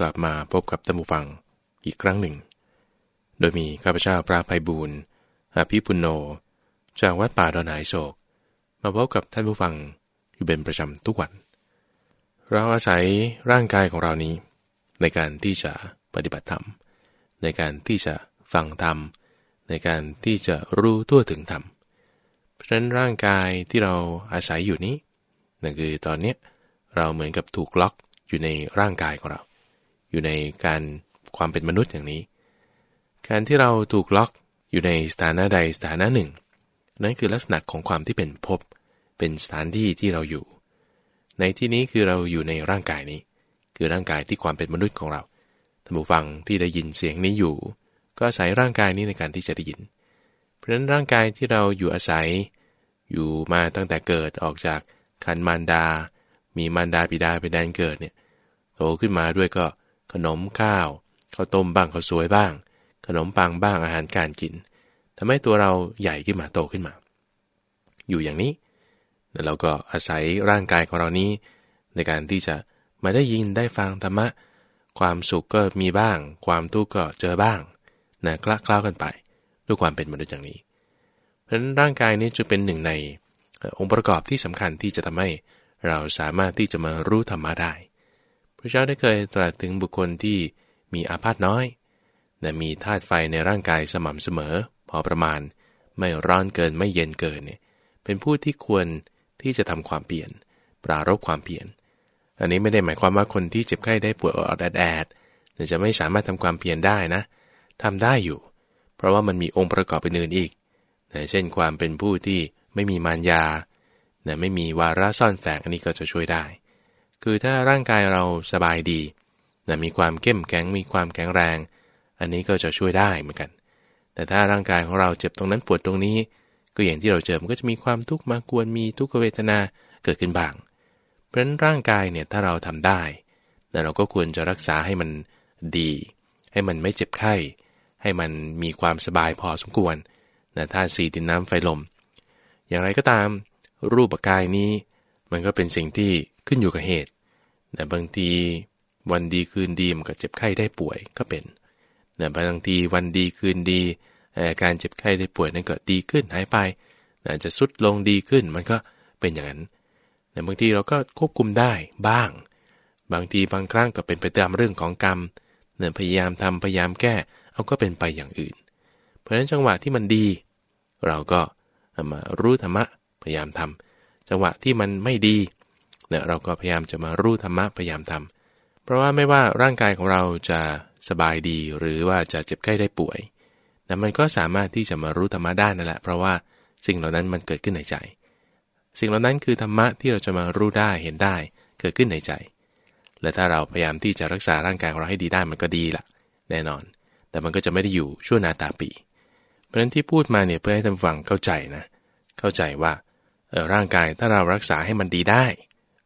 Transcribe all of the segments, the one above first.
กลับมาพบกับท่านผู้ฟังอีกครั้งหนึ่ง โดยมีข้าพเจ้าพระภัยบูรณ์อาภิปุโญจากวัดป่าดอนหายโศก มาพบกับท่านผู้ฟังอยู่เป็นประจำทุกวัน เราอาศัยร่างกายของเรานี้ ในการที่จะปฏิบัติธรรม ในการที่จะฟังธรรม ในการที่จะรู้ทั่วถึงธรรม เพราะฉะนั้นร่างกายที่เราอาศัยอยู่นี้นั่นคือตอนนี้เราเหมือนกับถูกล็อกอยู่ในร่างกายของเรา อยู่ในการความเป็นมนุษย์อย่างนี้ การที่เราถูกล็อกอยู่ในสถานะใดสถานะหนึ่ง นั่นคือลักษณะของความที่เป็นภพเป็นสถานที่ที่เราอยู่ ในที่นี้คือเราอยู่ในร่างกายนี้ คือร่างกายที่ความเป็นมนุษย์ของเราท่านผู้ฟังที่ได้ยินเสียงนี้อยู่ ก็อาศัยร่างกายนี้ในการที่จะได้ยิน เพราะฉะนั้นร่างกายที่เราอยู่อาศัย อยู่มาตั้งแต่เกิดออกจากคันมารดา มีมารดาบิดาเป็นแดนเกิดเนี่ยโตขึ้นมาด้วยก็ ขนมข้าวข้าวต้มบ้างข้าวสวยบ้าง ขนมปังบ้างอาหารการกินทำให้ตัวเราใหญ่ขึ้นมาโตขึ้นมา อยู่อย่างนี้ แล้วเราก็อาศัยร่างกายของเรานี้ ในการที่จะมาได้ยินได้ฟังธรรมะ ความสุขก็มีบ้าง ความทุกข์ก็เจอบ้างนะคละคล้ากันไป ด้วยความเป็นมนุษย์อย่างนี้ เพราะฉะนั้นร่างกายนี้จะเป็นหนึ่งในองค์ประกอบที่สำคัญที่จะทำให้เราสามารถที่จะมารู้ธรรมะได้ พระเจ้าได้เคยตรัสถึงบุคคลที่มีอาพาธน้อย แต่มีธาตุไฟในร่างกายสม่ำเสมอ พอประมาณไม่ร้อนเกินไม่เย็นเกินเนี่ยเป็นผู้ที่ควรที่จะทำความเปลี่ยน ปรารบความเปลี่ยน อันนี้ไม่ได้หมายความว่าคนที่เจ็บไข้ได้ป่วยอดแอดจะไม่สามารถทำความเปลี่ยนได้นะทำได้อยู่ เพราะว่ามันมีองค์ประกอบอื่นอีกเช่นความเป็นผู้ที่ไม่มีมารยานะไม่มีวาระซ่อนแฝงอันนี้ก็จะช่วยได้ คือถ้าร่างกายเราสบายดีนะมีความเข้มแข็งมีความแข็งแรง อันนี้ก็จะช่วยได้เหมือนกัน แต่ถ้าร่างกายของเราเจ็บตรงนั้นปวดตรงนี้ ก็อย่างที่เราเจอมันก็จะมีความทุกข์มากวนมีทุกขเวทนาเกิดขึ้นบ้าง เพราะฉะนั้นร่างกายเนี่ยถ้าเราทำได้แต่เราก็ควรจะรักษาให้มันดี ให้มันไม่เจ็บไข้ ให้มันมีความสบายพอสมควรนะธาตุสี่ดินน้ำไฟลม อย่างไรก็ตาม รูปกายนี้ มันก็เป็นสิ่งที่ ขึ้นอยู่กับเหตุแต่บางทีวันดีคืนดีมันก็เจ็บไข้ได้ป่วยก็เป็นแต่บางทีวันดีคืนดี การเจ็บไข้ได้ป่วยนั้นก็ดีขึ้นหายไปอาจจะสุดลงดีขึ้นมันก็เป็นอย่างนั้นแต่บางทีเราก็ควบคุมได้บ้าง บางทีบางครั้งก็เป็นไปตามเรื่องของกรรมเนี่ยพยายามทำพยายามแก้เอาก็เป็นไปอย่างอื่น เพราะฉะนั้นจังหวะที่มันดี เราก็มารู้ธรรมะพยายามทำจังหวะที่มันไม่ดี เนี่ยเราก็พยายามจะมารู้ธรรมะพยายามทำเพราะว่าไม่ว่าร่างกายของเราจะสบายดีหรือว่าจะเจ็บไข้ได้ป่วยแต่มันก็สามารถที่จะมารู้ธรรมะได้นั่นแหละ เพราะว่าสิ่งเหล่านั้นมันเกิดขึ้นในใจ สิ่งเหล่านั้นคือธรรมะที่เราจะมารู้ได้เห็นได้เกิดขึ้นในใจ และถ้าเราพยายามที่จะรักษาร่างกายของเราให้ดีได้มันก็ดีละแน่นอน แต่มันก็จะไม่ได้อยู่ชั่วนาตาปี เพราะฉะนั้นที่พูดมาเนี่ยเพื่อให้ท่านฟังเข้าใจนะ เข้าใจว่าร่างกายถ้าเรารักษาให้มันดีได้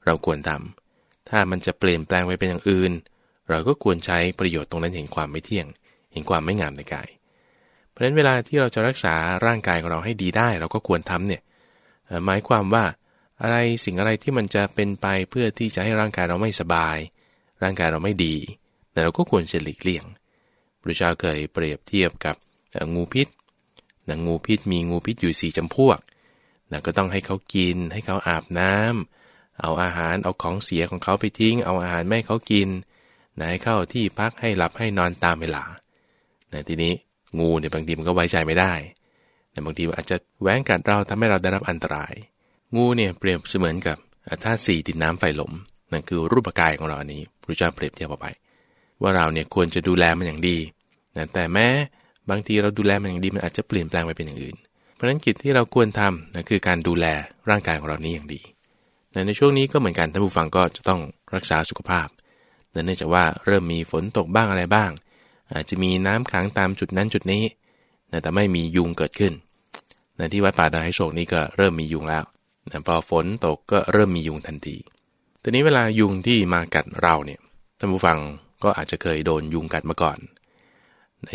เราควรทำถ้ามันจะเปลี่ยนแปลงไปเป็นอย่างอื่น เราก็ควรใช้ประโยชน์ตรงนั้นเห็นความไม่เที่ยง เห็นความไม่งามในกาย เพราะฉะนั้นเวลาที่เราจะรักษาร่างกายของเราให้ดีได้ เราก็ควรทำเนี่ยหมายความว่าอะไรสิ่งอะไรที่มันจะเป็นไปเพื่อที่จะให้ร่างกายเราไม่สบาย ร่างกายเราไม่ดีแต่เราก็ควรจะหลีกเลี่ยงพระเจ้าเคยเปรียบเทียบกับงูพิษงูพิษมีงูพิษอยู่สี่จำพวกนะก็ต้องให้เขากิน ให้เขาอาบน้ำ เอาอาหารเอาของเสียของเขาไปทิ้ง เอาอาหารไม่เขากินนะให้เข้าที่พักให้หลับให้นอนตามเวลานทีนี้งูเนี่ยบางทีมันก็ไว้ใจไม่ได้ แต่บางทีอาจจะแหวงกัดเราทำให้เราได้รับอันตราย งูเนี่ยเปรียบเสมือนกับธาตุสี่ดินน้ำไฟลมนั่นคือรูปกายของเราอันนี้พระเจ้าเปรียบเทียบออกไป ว่าเราเนี่ยควรจะดูแลมันอย่างดีนะแต่แม้บางทีเราดูแลมันอย่างดีมันอาจจะเปลี่ยนแปลงไปเป็นอย่างอื่น เพราะฉะนั้นกิจที่เราควรทำนะคือการดูแลร่างกายของเรานี้อย่างดี ในช่วงนี้ก็เหมือนกันท่านผู้ฟังก็จะต้องรักษาสุขภาพเนื่องจากว่าเริ่มมีฝนตกบ้างอะไรบ้าง อาจจะมีน้ำขังตามจุดนั้นจุดนี้ แต่ไม่มียุงเกิดขึ้นในที่วัดป่าดอยโศกนี้ก็เริ่มมียุงแล้วพอฝนตกก็เริ่มมียุงทันทีทีนี้เวลายุงที่มากัดเราเนี่ยท่านผู้ฟังก็อาจจะเคยโดนยุงกัดมาก่อน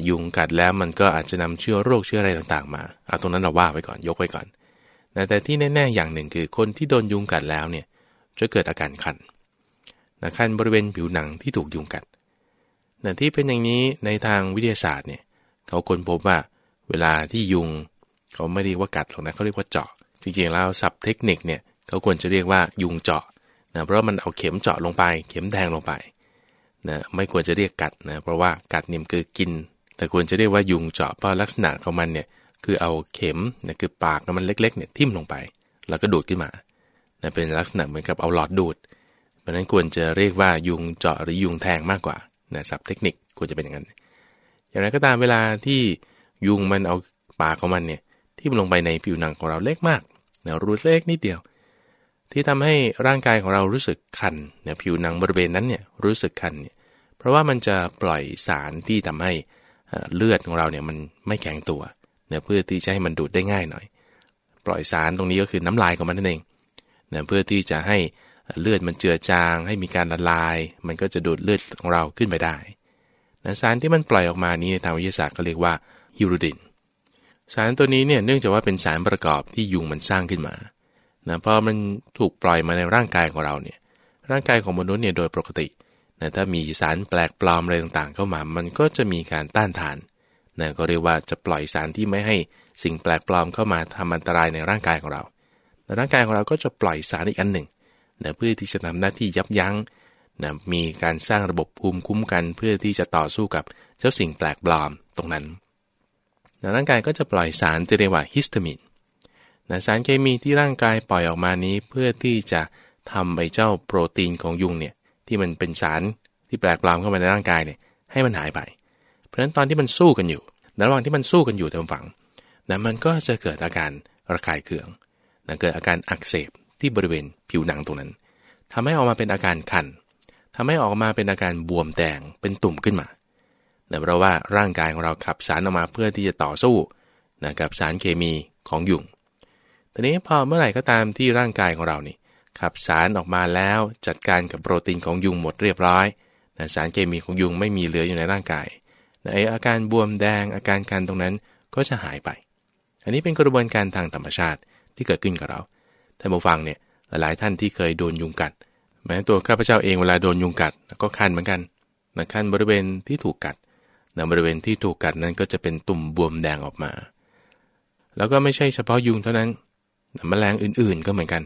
ยุงกัดแล้วมันก็อาจจะนำเชื้อโรคเชื้ออะไรต่างๆ มาเอาตรงนั้นเราว่าไว้ก่อนยกไว้ก่อน แต่ที่แน่ๆอย่างหนึ่งคือคนที่โดนยุงกัดแล้วเนี่ยจะเกิดอาการคันนะคันบริเวณผิวหนังที่ถูกยุงกัดแต่ที่เป็นอย่างนี้ในทางวิทยาศาสตร์เนี่ยเขาค้นพบว่าเวลาที่ยุง เขาไม่เรียกว่ากัดหรอกนะเขาเรียกว่าเจาะ จริงๆแล้วศัพท์เทคนิคเนี่ยเขาควรจะเรียกว่ายุงเจาะนะเพราะมันเอาเข็มเจาะลงไป เข็มแทงลงไปนะไม่ควรจะเรียกกัดนะเพราะว่ากัดเนี่ยคือกิน แต่ควรจะเรียกว่ายุงเจาะเพราะลักษณะของมันเนี่ย คือเอาเข็มนะคือปากมันเล็กๆเนี่ยทิ่มลงไป แล้วก็ดูดขึ้นมานะเป็นลักษณะเหมือนกับเอาหลอดดูด เพราะนั้นควรจะเรียกว่ายุงเจาะหรือยุงแทงมากกว่านะศัพท์เทคนิคควรจะเป็นอย่างนั้น อย่างไรก็ตามเวลาที่ยุงมันเอาปากของมันเนี่ยที่มันลงไปในผิวหนังของเราเล็กมากนะรูเล็กนิดเดียว ที่ทำให้ร่างกายของเรารู้สึกคันเนี่ยผิวหนังบริเวณนั้นเนี่ยรู้สึกคันเนี่ยเพราะว่ามันจะปล่อยสารที่ทำให้เลือดของเราเนี่ยมันไม่แข็งตัวเนี่ยเพื่อที่จะให้มันดูดได้ง่ายหน่อย ปล่อยสารตรงนี้ก็คือน้ำลายของมันนั่นเองเนี่ยเพื่อที่จะให้เลือดมันเจือจาง ให้มีการละลาย มันก็จะดูดเลือดของเราขึ้นไปได้นะสารที่มันปล่อยออกมานี้ในทางวิทยาศาสตร์ก็เรียกว่าฮิรูดิน สารตัวนี้เนี่ยเนื่องจากว่าเป็นสารประกอบที่ยุงมันสร้างขึ้นมานะพอมันถูกปล่อยมาในร่างกายของเราเนี่ยร่างกายของมนุษย์เนี่ยโดยปกตินะถ้ามีสารแปลกปลอมอะไรต่างๆ เข้ามา มันก็จะมีการต้านทาน นะก็เรียกว่าจะปล่อยสารที่ไม่ให้สิ่งแปลกปลอมเข้ามาทำอันตรายในร่างกายของเราแต่ร่างกายของเราก็จะปล่อยสารอีกอันหนึ่งนะเพื่อที่จะทำหน้าที่ยับยั้งนะมีการสร้างระบบภูมิคุ้มกันเพื่อที่จะต่อสู้กับเจ้าสิ่งแปลกปลอมตรงนั้นนะร่างกายก็จะปล่อยสารที่เรียกว่าฮิสตามินนะสารเคมีที่ร่างกายปล่อยออกมานี้ เพื่อที่จะทำไอ้เจ้าโปรตีนของยุงเนี่ยที่มันเป็นสารที่แปลกปลอมเข้ามาในร่างกายเนี่ยให้มันหายไป เพราะฉะนั้นตอนที่มันสู้กันอยู่ ระหว่างที่มันสู้กันอยู่ทางฝั่งนะมันก็จะเกิดอาการระคายเคืองนะเกิดอาการอักเสบที่บริเวณผิวหนังตรงนั้นทำให้ออกมาเป็นอาการคันทำให้ออกมาเป็นอาการบวมแดงเป็นตุ่มขึ้นมานะเพราะว่าร่างกายของเราขับสารออกมาเพื่อที่จะต่อสู้นะกับสารเคมีของยุงทีนี้พอเมื่อไหร่ก็ตามที่ร่างกายของเรานี่ขับสารออกมาแล้วจัดการกับโปรตีนของยุงหมดเรียบร้อยนะสารเคมีของยุงไม่มีเหลืออยู่ในร่างกาย ไออาการบวมแดงอาการคันตรงนั้นก็จะหายไป อันนี้เป็นกระบวนการทางธรรมชาติที่เกิดขึ้นกับเราท่านผู้ฟังเนี่ยหลายท่านที่เคยโดนยุงกัด แม้ตัวข้าพเจ้าเองเวลาโดนยุงกัดก็คันเหมือนกันนะคันบริเวณที่ถูกกัดนะบริเวณที่ถูกกัดนั้นก็จะเป็นตุ่มบวมแดงออกมา แล้วก็ไม่ใช่เฉพาะยุงเท่านั้นนะแมลงอื่นๆก็เหมือนกัน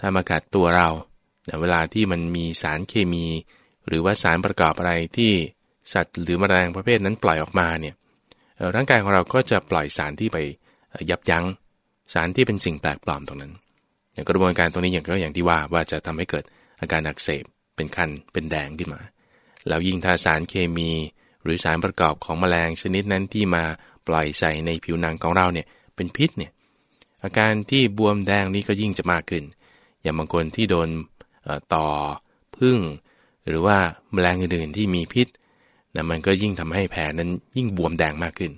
ถ้ามากัดตัวเรานะเวลาที่มันมีสารเคมี หรือว่าสารประกอบอะไรที่ สัตว์หรือมแมลงประเภทนั้นปล่อยออกมาเนี่ยร่างกายของเราก็จะปล่อยสารที่ไปยับยั้งสารที่เป็นสิ่งแปลกปลอมตรงนั้น อย่างกระบวนการตรงนี้อย่างก็อย่างที่ว่าว่าจะทำให้เกิดอาการอักเสบเป็นคันเป็นแดงขึ้นมา แล้วยิ่งถ้าสารเคมี หรือสารประกอบของแมลงชนิดนั้นที่มาปล่อยใส่ในผิวหนังของเราเนี่ยเป็นพิษเนี่ยอาการที่บวมแดงนี้ก็ยิ่งจะมากขึ้น อย่างบางคนที่โดนต่อพึ่ง หรือว่าแมลงอื่นๆที่มีพิษ นะมันก็ยิ่งทำให้แผลนั้นยิ่งบวมแดงมากขึ้น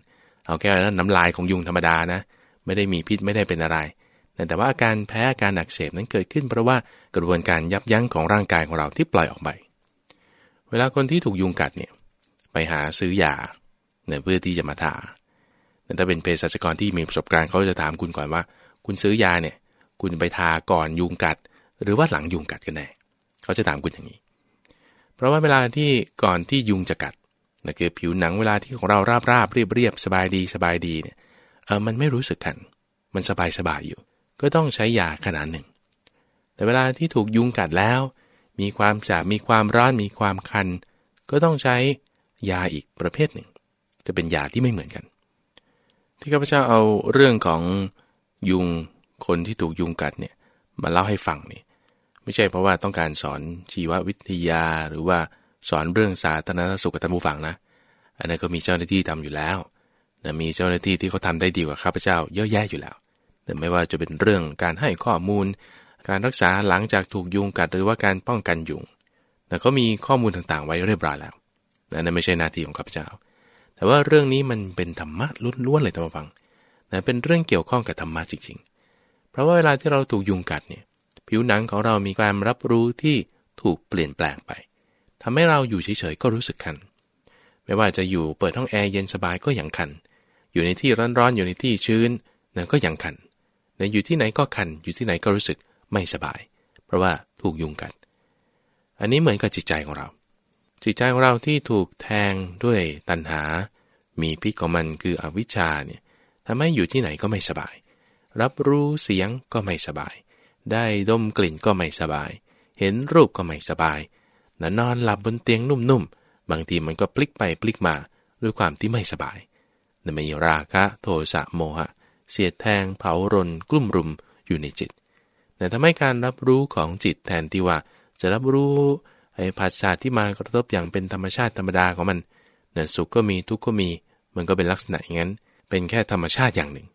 เอาแค่นั้นน้ำลายของยุงธรรมดานะ ไม่ได้มีพิษไม่ได้เป็นอะไร แต่ว่าอาการแพ้อาการอักเสบนั้นเกิดขึ้น เพราะว่ากระบวนการยับยั้งของร่างกายของเราที่ปล่อยออกไป เวลาคนที่ถูกยุงกัดเนี่ยไปหาซื้อยาเนี่ยเพื่อที่จะมาทาแต่ถ้าเป็นเภสัชกรที่มีประสบการณ์เขาจะถามคุณก่อนว่า คุณซื้อยาเนี่ยคุณไปทาก่อนยุงกัด หรือว่าหลังยุงกัดกันแน่เขาจะถามคุณอย่างนี้ เพราะว่าเวลาที่ก่อนที่ยุงจะกัด นะคือผิวหนังเวลาที่ของเราราบราบเรียบเรียบสบายดีสบายดีเนี่ยเออมันไม่รู้สึกกัน มันสบายสบายอยู่ ก็ต้องใช้ยาขนาดหนึ่ง แต่เวลาที่ถูกยุงกัดแล้ว มีความแสบมีความร้อนมีความคัน ก็ต้องใช้ยาอีกประเภทหนึ่ง จะเป็นยาที่ไม่เหมือนกัน ที่ข้าพเจ้าเอาเรื่องของยุงคนที่ถูกยุงกัดเนี่ยมาเล่าให้ฟังนี่ไม่ใช่เพราะว่าต้องการสอนชีววิทยาหรือว่า สอนเรื่องสาธารณสุขกับท่านผู้ฟังนะ อันนั้นก็มีเจ้าหน้าที่ทำอยู่แล้วนะมีเจ้าหน้าที่ที่เขาทาได้ดีกว่าข้าพเจ้าเยอะแยะอยู่แล้ว แต่ไม่ว่าจะเป็นเรื่องการให้ข้อมูล การรักษาหลังจากถูกยุงกัดหรือว่าการป้องกันยุงแต่เขามีข้อมูลต่างๆ ไว้เรียบร้อยแล้วนั่นไม่ใช่หน้าที่ของข้าพเจ้า แต่ว่าเรื่องนี้มันเป็นธรรมะล้วนๆเลยท่านผู้ฟังนะเป็นเรื่องเกี่ยวข้องกับธรรมะจริงๆ เพราะว่าเวลาที่เราถูกยุงกัดเนี่ย ผิวหนังของเรามีความรับรู้ที่ถูกเปลี่ยนแปลงไป ทำให้เราอยู่เฉยๆก็รู้สึกคัน ไม่ว่าจะอยู่เปิดห้องแอร์เย็นสบายก็ยังคัน อยู่ในที่ร้อนๆอยู่ในที่ชื้นนั่นก็ยังคันแต่อยู่ที่ไหนก็คัน อยู่ที่ไหนก็รู้สึกไม่สบาย เพราะว่าถูกยุงกัด อันนี้เหมือนกับจิตใจของเรา จิตใจของเราที่ถูกแทงด้วยตัณหา มีพิษของมันคืออวิชชาเนี่ยทำให้อยู่ที่ไหนก็ไม่สบาย รับรู้เสียงก็ไม่สบาย ได้ดมกลิ่นก็ไม่สบาย เห็นรูปก็ไม่สบาย นอนหลับบนเตียงนุ่มๆ บางทีมันก็พลิกไปพลิกมาด้วยความที่ไม่สบายนั่นมีราคะโทสะโมหะ เสียดแทงเผารนกลุ่มรุมอยู่ในจิตแต่ทำให้การรับรู้ของจิตแทนที่ว่า จะรับรู้ไอ้ผัสสะที่มากระทบอย่างเป็นธรรมชาติธรรมดาของมันเนี่ยสุขก็มีทุกข์ก็มี มันก็เป็นลักษณะอย่างนั้น เป็นแค่ธรรมชาติอย่างหนึ่ง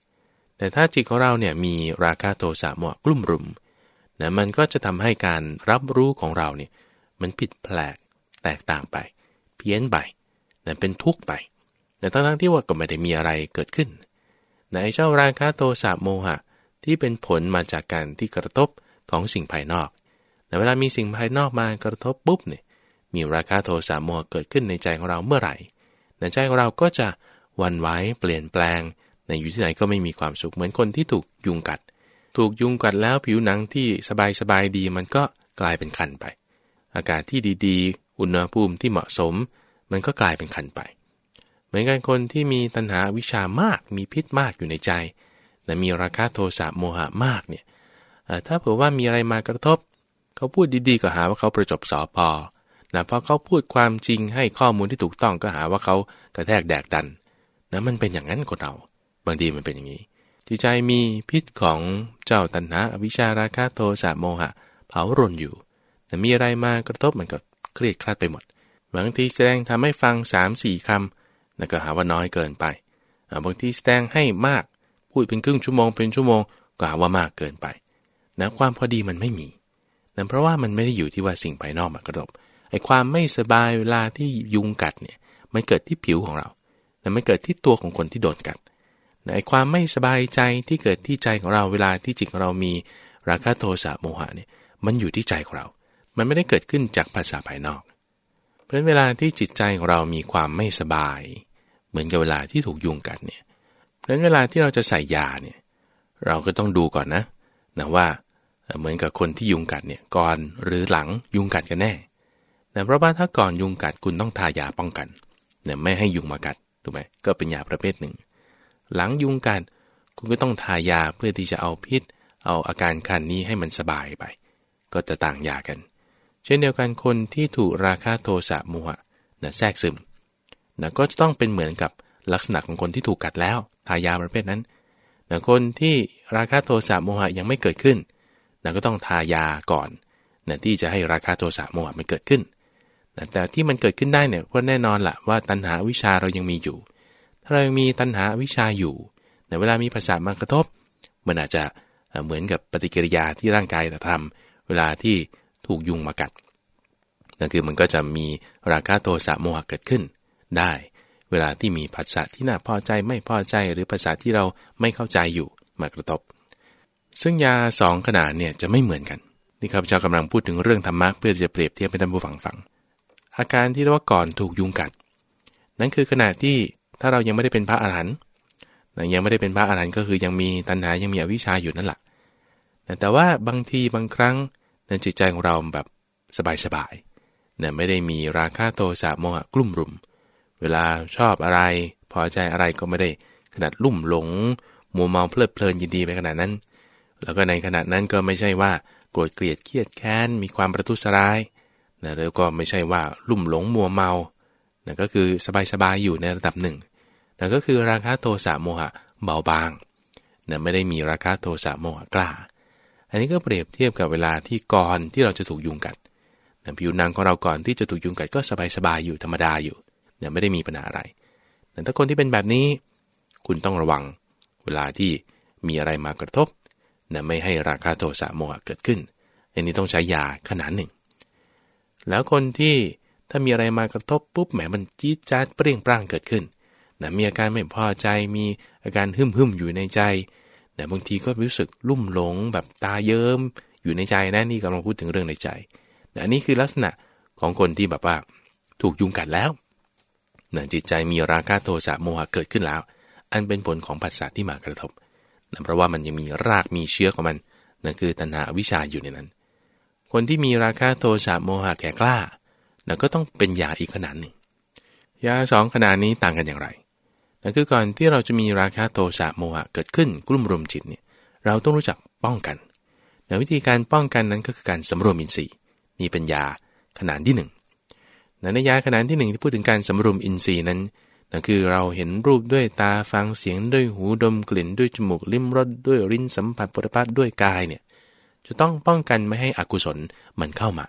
แต่ถ้าจิตของเราเนี่ยมีราคะโทสะโมหะกลุ่มรุมนะมันก็จะทำให้การรับรู้ของเราเนี่ย มันผิดแปลกแตกต่างไป เพี้ยนไปนะเป็นทุกข์ไปแต่ทั้งๆที่ว่าก็ไม่ได้มีอะไรเกิดขึ้นในเจ้าราคะโทสะโมหะที่เป็นผลมาจากการที่กระทบของสิ่งภายนอก แต่เวลามีสิ่งภายนอกมากระทบปุ๊บเนี่ย มีราคะโทสะโมหะเกิดขึ้นในใจของเราเมื่อไหร่ในใจของเราก็จะวันไหวเปลี่ยนแปลง ในอยู่ที่ไหนก็ไม่มีความสุขเหมือนคนที่ถูกยุงกัด ถูกยุงกัดแล้วผิวหนังที่สบายสบายดีมันก็กลายเป็นคันไป อากาศที่ดีๆ อุณหภูมิที่เหมาะสม มันก็กลายเป็นคันไป เหมือนกันคนที่มีตัณหาวิชามากมีพิษมากอยู่ในใจแต่มีราคะโทสะโมหะมากเนี่ยถ้าเผื่อว่ามีอะไรมากระทบ เขาพูดดีๆ ก็หาว่าเขาประจบสอพอนะพอเขาพูดความจริงให้ข้อมูลที่ถูกต้องก็หาว่าเขากระแทกแดกดันนะมันเป็นอย่างนั้นคนเรา บางทีมันเป็นอย่างนี้ จิตใจมีพิษของเจ้าตัณหาอวิชาราคะโทสะโมหะ เผารนอยู่ แต่มีอะไรมากระทบมันก็เครียดคลาดไปหมดบางทีแสดงทำให้ฟัง3ามสี่คำนั่นก็หาว่าน้อยเกินไปบางทีแสดงให้มาก พูดเป็นครึ่งชั่วโมงเป็นชั่วโมงก็หาว่ามากเกินไปนะความพอดีมันไม่มีนั่นเพราะว่ามันไม่ได้อยู่ที่ว่าสิ่งภายนอกมากระทบไอ้ความไม่สบายเวลาที่ยุงกัดเนี่ยมันเกิดที่ผิวของเราแต่ไม่เกิดที่ตัวของคนที่โดนกัดไอ้ความไม่สบายใจที่เกิดที่ใจของเราเวลาที่จิตของเรามีราคะโทสะโมหะเนี่ยมันอยู่ที่ใจของเรา มันไม่ได้เกิดขึ้นจากภาษาภายนอก เพราะฉะนั้นเวลาที่จิตใจของเรามีความไม่สบาย เหมือนกับเวลาที่ถูกยุงกัดเนี่ย เพราะฉะนั้นเวลาที่เราจะใส่ยาเนี่ยเราก็ต้องดูก่อนนะนะว่าเหมือนกับคนที่ยุงกัดเนี่ยก่อนหรือหลังยุงกัดกันแน่แต่เพราะว่าถ้าก่อนยุงกัดคุณต้องทายาป้องกันเนี่ยไม่ให้ยุงมากัดถูกไหมก็เป็นยาประเภทหนึ่ง หลังยุงกัดคุณก็ต้องทายาเพื่อที่จะเอาพิษ เอาอาการคันนี้ให้มันสบายไป ก็จะต่างยากัน เช่นเดียวกันคนที่ถูกราคะโทสะโมหะนะแทรกซึมนะก็จะต้องเป็นเหมือนกับลักษณะของคนที่ถูกกัดแล้วทายาประเภทนั้นนะคนที่ราคะโทสะโมหะยังไม่เกิดขึ้นนะก็ต้องทายาก่อนนะที่จะให้ราคะโทสะโมหะมันเกิดขึ้นนะแต่ที่มันเกิดขึ้นได้เนี่ยก็แน่นอนละว่าตัณหาวิชาเรายังมีอยู่ ถ้าเรายังมีตัณหาวิชาอยู่ในเวลามีภาษามากระทบ มันอาจจะเหมือนกับปฏิกิริยาที่ร่างกายจะทำเวลาที่ ถูกยุงมากัดนั่นคือมันก็จะมีราคะโทสะโมหะเกิดขึ้น ได้ เวลาที่มีภาษาที่น่าพอใจไม่พอใจหรือภาษาที่เราไม่เข้าใจอยู่มากระทบ ซึ่งยาสองขนาดเนี่ยจะไม่เหมือนกันนี่ครับเจ้ากำลังพูดถึงเรื่องธรรมะเพื่อจะเปรียบเทียบให้ท่านผู้ฟังฟัง อาการที่เรียกว่าก่อนถูกยุงกัด นั่นคือขณะที่ถ้าเรายังไม่ได้เป็นพระอรหันต์ยังไม่ได้เป็นพระอรหันต์ก็คือยังมีตัณหายังมีอวิชชาอยู่นั่นแหละแต่ว่าบางทีบางครั้ง นั่นจิตใจของเราแบบสบายๆเนี่ยไม่ได้มีราคะโทสะโมหะกลุ่มรุม เวลาชอบอะไร พอใจอะไรก็ไม่ได้ขนาดลุ่มหลงมัวเมาเพลิดเพลินยินดีไปขนาดนั้น แล้วก็ในขณะนั้นก็ไม่ใช่ว่าโกรธเกลียดเครียดแค้นมีความประทุษร้ายนะแล้วก็ไม่ใช่ว่าลุ่มหลงมัวเมานะก็คือสบายๆอยู่ในระดับหนึ่งแต่ก็คือราคะโทสะโมหะเบาบางนะไม่ได้มีราคะโทสะโมหะกล้า อันนี้ก็เปรียบเทียบกับเวลาที่ก่อนที่เราจะถูกยุงกัดแต่ผิวหนังของเราก่อนที่จะถูกยุงกัดก็สบายๆอยู่ธรรมดาอยู่เนี่ยไม่ได้มีปัญหาอะไร แต่ถ้าคนที่เป็นแบบนี้ คุณต้องระวังเวลาที่มีอะไรมากระทบเนี่ยไม่ให้ราคาโทสะโมหะเกิดขึ้น อันนี้ต้องใช้ยาขนาดหนึ่ง แล้วคนที่ถ้ามีอะไรมากระทบปุ๊บแหมมันจี๊ดจ๊าดเปรี้ยงปร้างเกิดขึ้นนะมีอาการไม่พอใจมีอาการหึ่มหึมอยู่ในใจ แต่บางทีก็รู้สึกลุ่มหลงแบบตาเยิ้มอยู่ในใจนะนี่กำลังพูดถึงเรื่องในใจแต่อันนี้คือลักษณะของคนที่แบบว่าถูกยุงกัดแล้วนะจิตใจมีราคะโทสะโมหะเกิดขึ้นแล้ว อันเป็นผลของภาษาที่มากระทบนะเพราะว่ามันยังมีรากมีเชื้อของมันนั่นคือตัณหาวิชาอยู่ในนั้น คนที่มีราคะโทสะโมหะแก่กล้านะก็ต้องเป็นยาอีกขนาดหนึ่งยาสองขนาดนี้ต่างกันอย่างไร คือก่อนที่เราจะมีราคะโทสะโมหะเกิดขึ้นกลุ่มรุมจิตเนี่ยเราต้องรู้จักป้องกันแวิธีการป้องกันนั้นก็คือการสำรวมอินทรีย์นี่เป็นยาขนาดที่หนึ่งในยาขนาดที่หนึ่งที่พูดถึงการสำรวมอินทรีย์นั้นนั่นคือเราเห็นรูปด้วยตาฟังเสียงด้วยหูดมกลิ่นด้วยจมูกลิ้มรสด้วยริ้นสัมผัสปรพัทด้วยกายเนี่ยจะต้องป้องกันไม่ให้อกุศลมันเข้ามา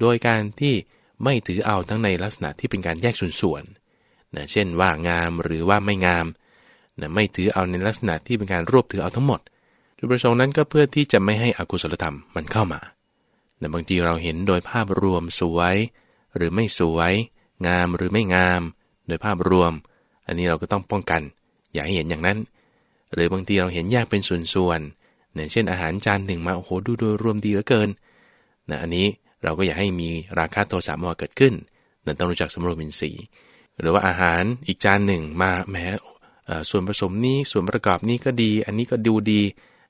โดยการที่ไม่ถือเอาทั้งในลักษณะที่เป็นการแยกส่วนๆ นะเช่นว่างามหรือว่าไม่งามนะไม่ถือเอาในลักษณะที่เป็นการรวบถือเอาทั้งหมดจุดประสงค์นั้นก็เพื่อที่จะไม่ให้อกุศลธรรมมันเข้ามาแต่บางทีเราเห็นโดยภาพรวมสวย หรือไม่สวย งามหรือไม่งาม โดยภาพรวม อันนี้เราก็ต้องป้องกัน อย่าให้เห็นอย่างนั้น หรือบางทีเราเห็นแยกเป็นส่วนๆเนี่ยเช่นอาหารจานหนึ่งมาโอ้โหดูโดยรวมดีเหลือเกินนะอันนี้เราก็อยากให้มีราคาโทสะมอเกิดขึ้นนั่นต้องรู้จักสมรวมอินทรีย์ หรือว่าอาหารอีกจานหนึ่งมาแม้ส่วนผสมนี้ส่วนประกอบนี้ก็ดี อันนี้ก็ดูดี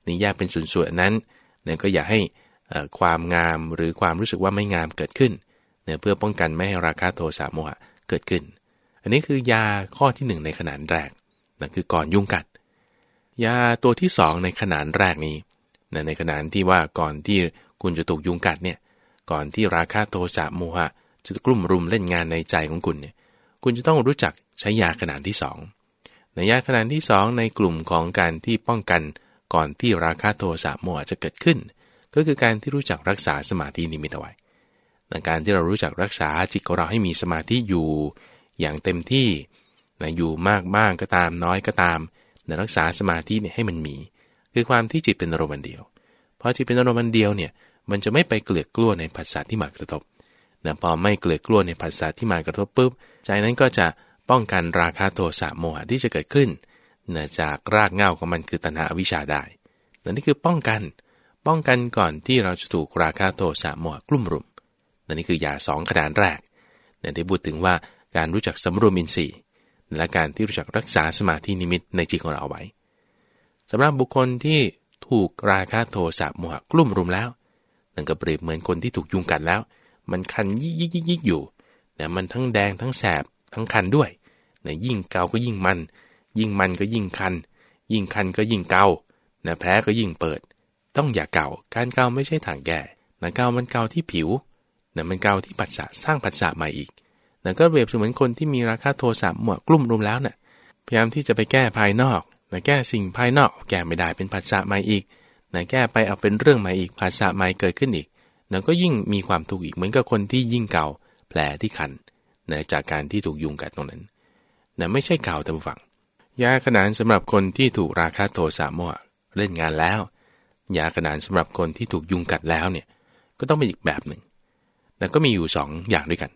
นี่แยกเป็นส่วนๆนั้นเนี่ยก็อยากให้ความงามหรือความรู้สึกว่าไม่งามเกิดขึ้นเนี่ยเพื่อป้องกันไม่ให้ราคาโทสะโมหะเกิดขึ้น อันนี้คือยาข้อที่ 1 ในขนาดแรกนั่นคือก่อนยุ่งกัด ยาตัวที่ 2 ในขนาดแรกนี้ในขนาดที่ว่าก่อนที่คุณจะถูกยุงกัดเนี่ยก่อนที่ราคาโทสะโมหะจะกลุ่มรุมเล่นงานในใจของคุณเนี่ย คุณจะต้องรู้จักใช้ยาขนาดที่ 2 ในยาขนาดที่ 2 ในกลุ่มของการที่ป้องกันก่อนที่ราคาโทสะโมหะจะเกิดขึ้น ก็คือการที่รู้จักรักษาสมาธินิมิตเอาไว้ในการที่เรารู้จักรักษาจิตของเราให้มีสมาธิอยู่ อย่างเต็มที่นะอยู่มากบ้างก็ตามน้อยก็ตามในรักษาสมาธิเนี่ยให้มันมี คือความที่จิตเป็นอารมณ์เดียวพอจิตเป็นอารมณ์เดียวเนี่ยมันจะไม่ไปเกลือกกลัวในผัสสะที่มากระทบนะพอไม่เกลือกกลัวในผัสสะที่มากระทบปุ๊บ ใจนั้นก็จะป้องกันราคาโทสะโมหะที่จะเกิดขึ้นนะจากรากเหง้าของมันคือตัณหาวิชาได้นี่คือป้องกัน ป้องกันก่อนที่เราจะถูกราคาโทสะโมหะกลุ่มรุมนี่คือยาสองขนาดแรกเนี่ยที่พูดถึงว่าการรู้จักสำรวมอินทรีย์ และการที่รู้จักรักษาสมาธินิมิตในจิตของเราเอาไว้สำหรับบุคคลที่ถูกราคาโทสะโมหะกลุ่มรุมแล้วนั่นก็เปรียบเหมือนคนที่ถูกยุงกัดแล้ว มันคันยิกยิกยิกยิกอยู่ แต่มันทั้งแดงทั้งแสบทั้งคันด้วยนี่ยยิ่งเกาก็ยิ่งมัน ยิ่งมันก็ยิ่งคัน ยิ่งคันก็ยิ่งเกานี่ยแผลก็ยิ่งเปิด ต้องอย่าเกาการเกาไม่ใช่ทางแก่นะเกามันเกาที่ผิวนี่ยมันเกาที่ปัสสะสร้างปัสสะใหม่อีกนั่นก็เปรียบเสมือนคนที่มีราคาโทสะหมวกกลุ่มรวมแล้วเนะ่ยพยายามที่จะไปแก้ภายนอกนะแก้สิ่งภายนอกแก้ไม่ได้เป็นปัสสะใหม่อีกนะแก้ไปเอาเป็นเรื่องใหม่อีกภาษาใหม่เกิดขึ้นอีกนะก็ยิ่งมีความทุกข์อีกเหมือนกับคนที่ยิ่งเก่า แผลที่คันนะจากการที่ถูกยุงกัดตรงนั้นนะไม่ใช่เก่าแต่ฝัง ยาขนานสำหรับคนที่ถูกราคาโทสะโมหเล่นงานแล้ว ยาขนานสำหรับคนที่ถูกยุงกัดแล้วเนี่ยก็ต้องเป็นอีกแบบหนึ่งแต่ก็มีอยู่2ออย่างด้วยกัน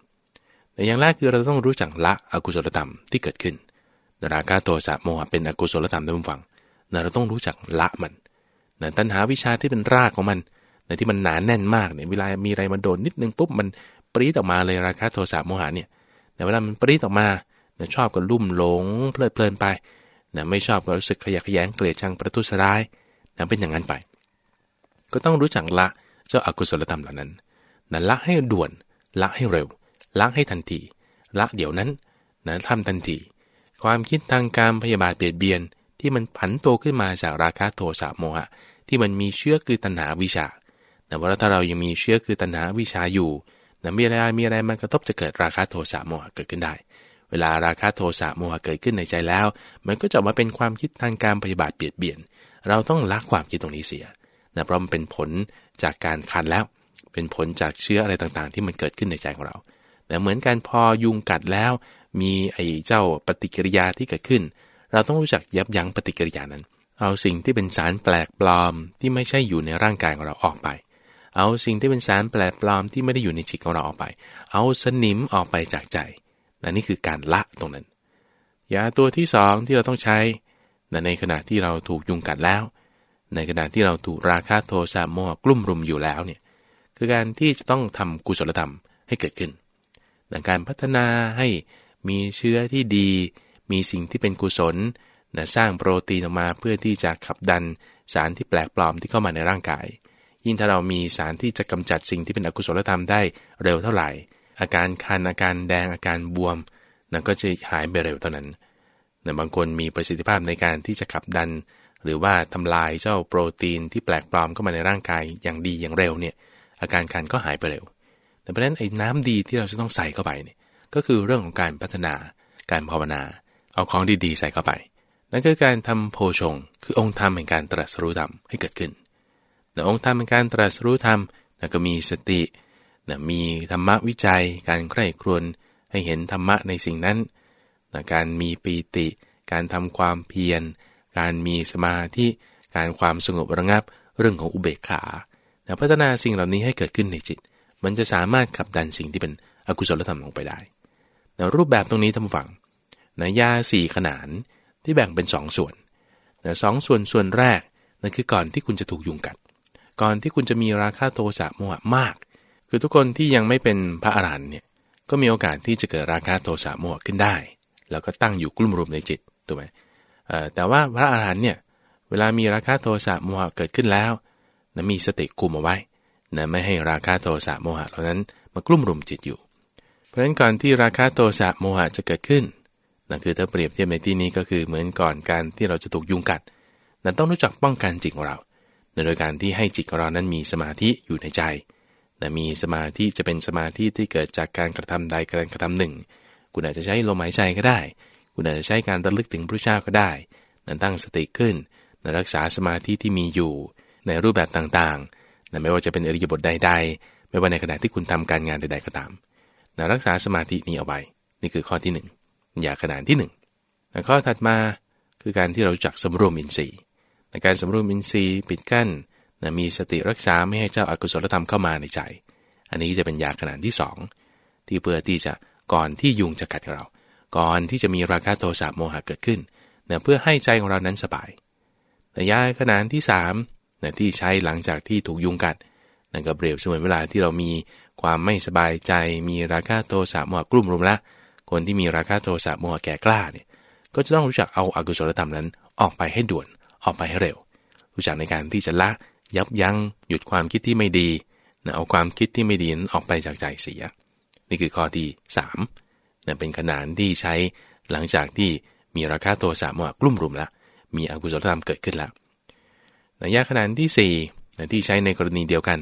แต่อย่างแรกคือเราต้องรู้จักละอกุศลธรรมที่เกิดขึ้น ราคาโทสะโมหะเป็นอกุศลธรรมท่านฟังเราต้องรู้จักละมันนะตัณหาวิชาที่เป็นรากของมันนะที่มันหนานแน่นมากเนี่ยเวลามีอะไรมาโดนนิดนึงปุ๊บมัน ปรี๊ดออกมาเลยราคาโทสะโมหะเนี่ยแต่เวลามันปรี๊ดออกมานะชอบก็ลุ่มหลงเพลิดเพลินไปนะไม่ชอบก็รู้สึกขยะแขยงเกลียดชังประทุษร้ายนะเป็นอย่างนั้นไป ก็ต้องรู้จักละเจ้าอากุศลธรรมเหล่านั้นนะละให้ด่วนละให้เร็วละให้ทันทีละเดี๋ยวนั้นนะทำทันทีความคิดทางการพยาบาทเบียดเบียนที่มันผันโตขึ้นมาจากราคะโทสะโมหะ ที่มันมีเชื้อคือตัณหาวิชา แต่ว่าถ้าเรายังมีเชื้อคือตัณหาวิชาอยู่ นะมีอะไรมีอะไรมันกระทบจะเกิดราคะโทสะโมหะเกิดขึ้นได้ เวลาราคะโทสะโมหะเกิดขึ้นในใจแล้ว มันก็จะมาเป็นความคิดทางการพยาบาทเบียดเบียน เราต้องละความคิดตรงนี้เสียนะเพราะมันเป็นผลจากการคันแล้ว เป็นผลจากเชื้ออะไรต่างๆ ที่มันเกิดขึ้นในใจของเราแต่เหมือนกันพอยุงกัดแล้ว มีไอ้เจ้าปฏิกิริยาที่เกิดขึ้น เราต้องรู้จักยับยั้งปฏิกิริยานั้น เอาสิ่งที่เป็นสารแปลกปลอมที่ไม่ใช่อยู่ในร่างกายของเราออกไป เอาสิ่งที่เป็นสารแปลกปลอมที่ไม่ได้อยู่ในจิตของเราออกไป เอาสนิมออกไปจากใจนนี่คือการละตรงนั้น ยาตัวที่สองที่เราต้องใช้ในขณะที่เราถูกยุงกัดแล้ว ในขณะที่เราถูกราคาโทสะโมหกลุ่มรุมอยู่แล้วเนี่ยคือการที่จะต้องทำกุศลธรรมให้เกิดขึ้นในการพัฒนาให้มีเชื้อที่ดี มีสิ่งที่เป็นกุศลนะสร้างโปรตีนออกมาเพื่อที่จะขับดันสารที่แปลกปลอมที่เข้ามาในร่างกาย ยิ่งถ้าเรามีสารที่จะกำจัดสิ่งที่เป็นอกุศลธรรมได้เร็วเท่าไหร่ อาการคันอาการแดงอาการบวมนั่นก็จะหายไปเร็วเท่านั้นนะบางคนมีประสิทธิภาพในการที่จะขับดัน หรือว่าทำลายเจ้าโปรตีนที่แปลกปลอมเข้ามาในร่างกายอย่างดีอย่างเร็วเนี่ยอาการคันก็หายไปเร็ว แต่เพราะนั้นไอ้น้ำดีที่เราจะต้องใส่เข้าไปเนี่ยก็คือเรื่องของการพัฒนาการภาวนา เอาของดีๆใส่เข้าไป นั่นคือการทำโพชง คือองค์ธรรมแห่งการตรัสรู้ธรรมให้เกิดขึ้น แต่องค์ธรรมแห่งการตรัสรู้ธรรมนั่นก็มีสตินะมีธรรมะวิจัย การใคร่ครวญให้เห็นธรรมะในสิ่งนั้นนะการมีปีติ การทำความเพียร การมีสมาธิการความสงบระงับเรื่องของอุเบกขานะพัฒนาสิ่งเหล่านี้ให้เกิดขึ้นในจิต มันจะสามารถขับดันสิ่งที่เป็นอกุศลธรรมลงไปได้นะรูปแบบตรงนี้ทำฝังนะยาสี่ขนานที่แบ่งเป็นสองส่วนนะสองส่วนส่วนแรกนั่นคือก่อนที่คุณจะถูกยุงกัด ก่อนที่คุณจะมีราคะโทสะโมหะมาก คือทุกคนที่ยังไม่เป็นพระอรหันต์เนี่ยก็มีโอกาสที่จะเกิดราคะโทสะโมหะขึ้นได้ แล้วก็ตั้งอยู่กลุ่มรวมในจิตถูกไหมแต่ว่าพระอรหันต์เนี่ยเวลามีราคะโทสะโมหะเกิดขึ้นแล้วนะมีสติคุมเอาไว้นะไม่ให้ราคะโทสะโมหะเหล่านั้นมากลุ่มรุมจิตอยู่ เพราะฉะนั้นก่อนที่ราคะโทสะโมหะจะเกิดขึ้นนั่นคือถ้าเปรียบเทียบในที่นี้ก็คือเหมือนก่อนการที่เราจะถูกยุงกัด นั้นต้องรู้จักป้องกันจิตของเรา โดยการที่ให้จิตของเรานั้นมีสมาธิอยู่ในใจ แต่มีสมาธิจะเป็นสมาธิที่เกิดจากการกระทำใดการกระทำหนึ่ง คุณอาจจะใช้ลมหายใจก็ได้ คุณอาจจะใช้การระลึกถึงพระเจ้าก็ได้ นั้นตั้งสติขึ้นนรักษาสมาธิที่มีอยู่ ในรูปแบบต่างๆนไม่ว่าจะเป็นอริยบทใดๆ ไม่ว่าในขณะที่คุณทำการงานใด ๆก็ตามนรักษาสมาธินี้เอาไว้ นี่คือข้อที่ 1 อย่าขนาดที่1แต่ข้อถัดมาคือการที่เราจักสำรวมอินทรีย์ ในการสำรวมอินทรีย์ปิดกั้นนะมีสติรักษาไม่ให้เจ้าอากุศลธรรมเข้ามาในใจ อันนี้จะเป็นยาขนาดที่ 2 ที่เพื่อที่จะก่อนที่ยุงจะกัดเรา ก่อนที่จะมีราคะโทสะโมหะเกิดขึ้นนะเพื่อให้ใจของเรานั้นสบาย แต่ยาขนาดที่3นะที่ใช้หลังจากที่ถูกยุงกัดนั่นก็เปรียบเสมือนเวลาที่เรามีความไม่สบายใจ มีราคะโทสะโมหะกลุ่มรุมละ คนที่มีราคะโทสะโมหะแก่กล้าเนี่ย ก็จะต้องรู้จักเอาอากุศลธรรมนั้นออกไปให้ด่วน ออกไปให้เร็ว รู้จักในการที่จะละยับยั้งหยุดความคิดที่ไม่ดีนะเอาความคิดที่ไม่ดีนั้นออกไปจากใจเสีย นี่คือข้อที่3นะเป็นขนานที่ใช้หลังจากที่มีราคาตัวสามว่ากลุ่มรุมแล้วมีอกุศลธรรมเกิดขึ้นแล้วนะยาขนานที่4นะที่ใช้ในกรณีเดียวกัน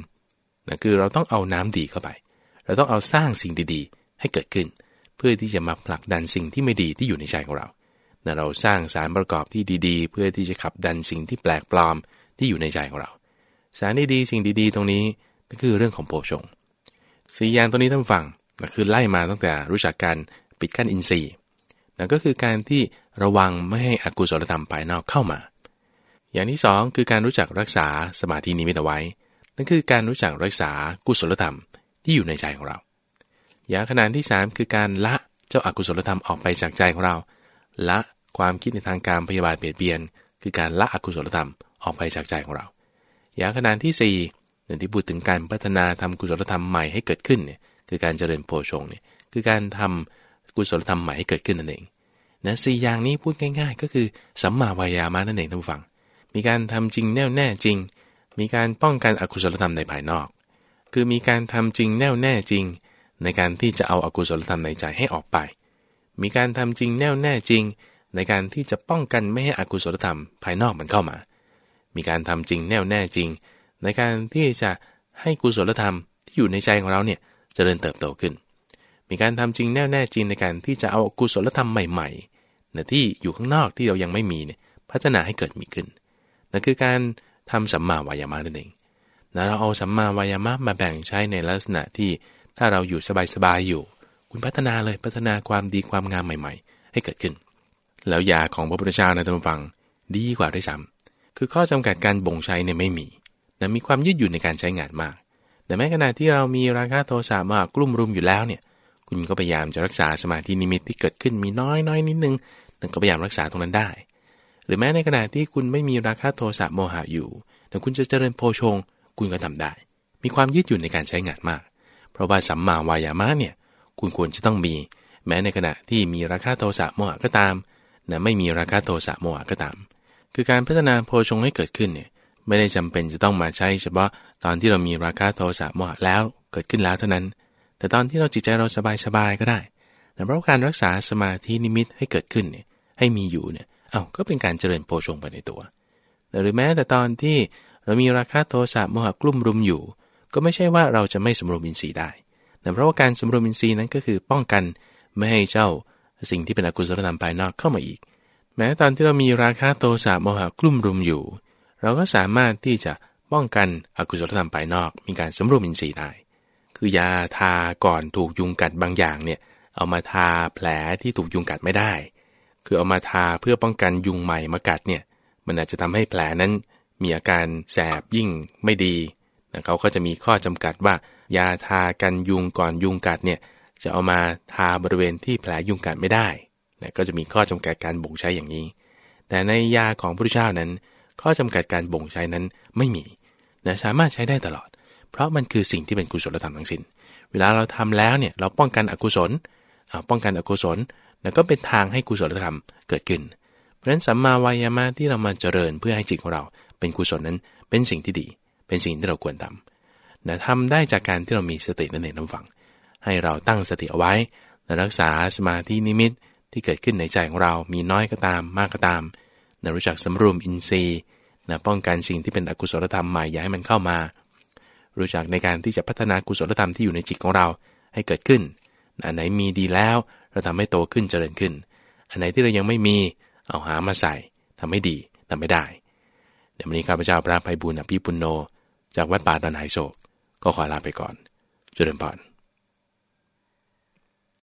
นะคือเราต้องเอาน้ำดีเข้าไป เราต้องเอาสร้างสิ่งดีๆ ให้เกิดขึ้น เพื่อที่จะมาผลักดันสิ่งที่ไม่ดีที่อยู่ในใจของเรา นะเราสร้างสารประกอบที่ดีๆ เพื่อที่จะขับดันสิ่งที่แปลกปลอมที่อยู่ในใจของเรา สารดีๆสิ่งดีๆ ตรงนี้ก็คือเรื่องของโพชงสีอย่างตัวนี้ท่านฟังนะคือไล่มาตั้งแต่รู้จักการปิดกั้นอินทรีย์นั่นก็คือการที่ระวังไม่ให้อกุศลธรรมภายนอกเข้ามา อย่างที่ 2 คือการรู้จักรักษาสมาธินิมิตเอาไว้ นั่นคือการรู้จักรักษากุศลธรรมที่อยู่ในใจของเรา อย่างขนาดที่ 3 คือการละเจ้าอากุศลธรรมออกไปจากใจของเรา ละความคิดในทางการพยาบาทเบียดเบียน คือการละอกุศลธรรมออกไปจากใจของเรา อย่างขนาดที่4อย่างที่พูดถึงการพัฒนาทำกุศลธรรมใหม่ให้เกิดขึ้นเนี่ยคือการเจริญโพชงเนี่ยคือการทำกุศลธรรมใหม่ให้เกิดขึ้นนั่นเองนะสี่อย่างนี้พูดง่ายๆ ก็คือสัมมาวายามะนั่นเองท่านผู้ฟัง มีการทำจริงแน่วแน่จริง มีการป้องกันอกุศลธรรมในภายนอก คือมีการทำจริงแน่วแน่จริง ในการที่จะเอาอากุศลธรรมในใจให้ออกไป มีการทำจริงแน่วแน่จริง ในการที่จะป้องกันไม่ให้อกุศลธรรมภายนอกมันเข้ามา มีการทำจริงแน่วแน่จริง ในการที่จะให้กุศลธรรมที่อยู่ในใจของเราเนี่ยจเจริญเติบโตขึ้น มีการทำจริงแน่วแน่จริงในการที่จะเอากุศลธรรมใหม่ๆนะที่อยู่ข้างนอกที่เรายังไม่มีเนี่ยพัฒนาให้เกิดมีขึ้นนั่นคือการทำสัมมาวายามะนั่นเองนะเราเอาสัมมาวายามะมาแบ่งใช้ในลักษณะที่ถ้าเราอยู่สบายๆอยู่ คุณพัฒนาเลยพัฒนาความดีความงามใหม่ ๆ ให้เกิดขึ้น แล้วยาของพระพุทธเจ้านะท่านผู้ฟังดีกว่าด้วยซ้ำคือข้อจำกัดการบ่งใช้เนี่ยไม่มีแต่มีความยืดหยุ่นในการใช้งานมาก แต่แม้ขณะที่เรามีราคาโทสะมากกลุ่มรุมอยู่แล้วเนี่ย คุณก็พยายามจะรักษาสมาธินิมิตที่เกิดขึ้นมีน้อยน้อยนิดนึงนั่ก็พยายามรักษาตรงนั้นได้ หรือแม้ในขณะที่คุณไม่มีราคาโทสะโมหะอยู่ แต่คุณจะเจริญโพชง คุณก็ทำได้ มีความยืดหยุ่นในการใช้งานมาก เพราะว่าสัมมาวายามะเนี่ย คุณควรจะต้องมี แม้ในขณะที่มีราคาโทสะโมหะก็ตามนะไม่มีราคาโทสะโมหะก็ตาม คือการพัฒนาโพชงให้เกิดขึ้นเนี่ยไม่ได้จำเป็นจะต้องมาใช้เฉพาะตอนที่เรามีราคาโทสะโมหะแล้วเกิดขึ้นแล้วเท่านั้น แต่ตอนที่เราจิตใจเราสบายๆก็ได้แต่เพราะการรักษาสมาธินิมิตให้เกิดขึ้นเนี่ยให้มีอยู่เนี่ยเอา้าก็เป็นการเจริญโพชงไปในตัว หรือแม้แต่ตอนที่เรามีราคะโทสะโมหะกลุ่มรุมอยู่ ก็ไม่ใช่ว่าเราจะไม่สมรวมอินทรีย์ได้ แต่เพราะว่าการสมรวมอินทรีย์นั้นก็คือป้องกันไม่ให้เจ้าสิ่งที่เป็นอกุศลธรรมภายนอกเข้ามาอีก แม้ตอนที่เรามีราคะโทสะโมหะกลุ่มรุมอยู่ เราก็สามารถที่จะป้องกันอกุศลธรรมภายนอก มีการสมรวมอินทรีย์ได้ คือยาทาก่อนถูกยุงกัดบางอย่างเนี่ยเอามาทาแผลที่ถูกยุงกัดไม่ได้ คือเอามาทาเพื่อป้องกันยุงใหม่มากัดเนี่ยมันอาจจะทำให้แผลนั้นมีอาการแสบยิ่งไม่ดีนะเขาก็จะมีข้อจำกัดว่า ยาทากันยุงก่อนยุงกัดเนี่ยจะเอามาทาบริเวณที่แผลยุงกัดไม่ได้นะก็จะมีข้อจำกัดการบ่งใช้อย่างนี้ แต่ในยาของพระพุทธเจ้านั้น ข้อจำกัดการบ่งใช้นั้นไม่มีนะสามารถใช้ได้ตลอด เพราะมันคือสิ่งที่เป็นกุศลธรรมทั้งสิน้น เวลาเราทำแล้วเนี่ยเราป้องกันอกุศลป้องกันอกุศลแล้วก็เป็นทางให้กุศลธรรมเกิดขึ้น เพราะฉะนั้นสัมมาวายามะที่เรามาเจริญเพื่อให้จิตของเรา เป็นกุศลนั้นเป็นสิ่งที่ดี เป็นสิ่งที่เราควรทำ นะทำได้จากการที่เรามีสตินั่นเองน้ำฝัง ให้เราตั้งสติเอาไว้นะรักษาสมาธินิมิตที่เกิดขึ้นในใจของเรามีน้อยก็ตามมากก็ตามนะรู้จักสำรวมอินทรีย์นะป้องกันสิ่งที่เป็นอกุศลธรรมใหม่อย่าให้มันเข้ามา รู้จักในการที่จะพัฒนากุศลธรรมที่อยู่ในจิตของเราให้เกิดขึ้นอันไหนมีดีแล้วเราทำให้โตขึ้นเจริญขึ้น อันไหนที่เรายังไม่มีเอาหามาใส่ทำให้ดีทำไม่ได้ เดี๋ยววันนี้ข้าพเจ้าพระภัยบุญอภิปุโน จากวัดป่าดอนไหโศก ก็ขอลาไปก่อน เจริญพร